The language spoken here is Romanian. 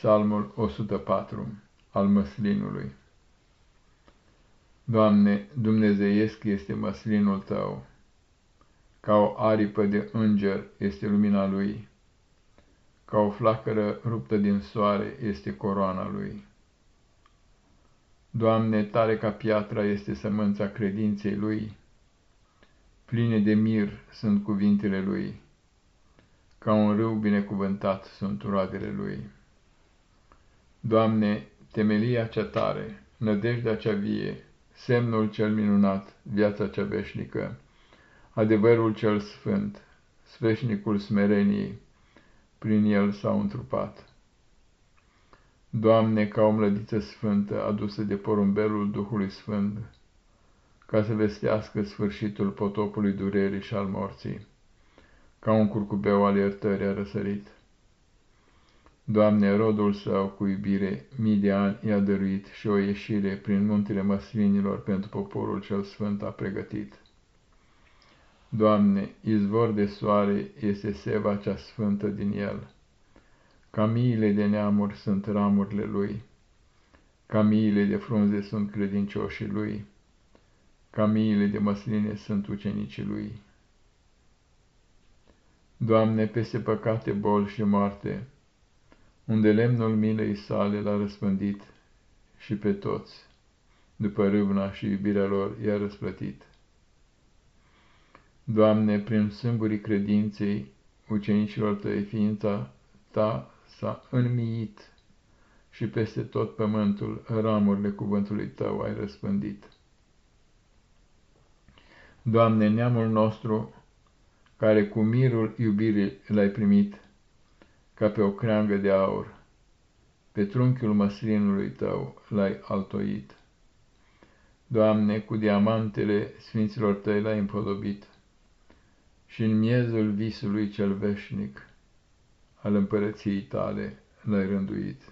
Psalmul 104 al măslinului. Doamne, dumnezeiesc este măslinul Tău, ca o aripă de înger este lumina Lui, ca o flacără ruptă din soare este coroana Lui. Doamne, tare ca piatra este sămânța credinței Lui, pline de mir sunt cuvintele Lui, ca un râu binecuvântat sunt roadele Lui. Doamne, temelia cea tare, nădejdea cea vie, semnul cel minunat, viața cea veșnică, adevărul cel sfânt, sfeșnicul smereniei, prin el s-au întrupat. Doamne, ca o mlădiță sfântă adusă de porumbelul Duhului Sfânt, ca să vestească sfârșitul potopului durerii și al morții, ca un curcubeu al iertării a răsărit. Doamne, rodul său cu iubire mii de ani i-a dăruit și o ieșire prin muntele măslinilor pentru poporul cel sfânt a pregătit. Doamne, izvor de soare este seva cea sfântă din el. Ca miile de neamuri sunt ramurile lui, ca miile de frunze sunt credincioșii lui, ca miile de măsline sunt ucenicii lui. Doamne, peste păcate, bol și moarte, unde lemnul milei sale l-a răspândit și pe toți, după râvna și iubirea lor, i-a răsplătit. Doamne, prin sâmburii credinței ucenicilor tăi, ființa ta s-a înmiit și peste tot pământul ramurile cuvântului tău ai răspândit. Doamne, neamul nostru, care cu mirul iubirii l-ai primit, ca pe o creangă de aur. Pe trunchiul măslinului tău l-ai altoit. Doamne, cu diamantele sfinților tăi l-ai împodobit și în miezul visului cel veșnic al împărăției tale l-ai rânduit.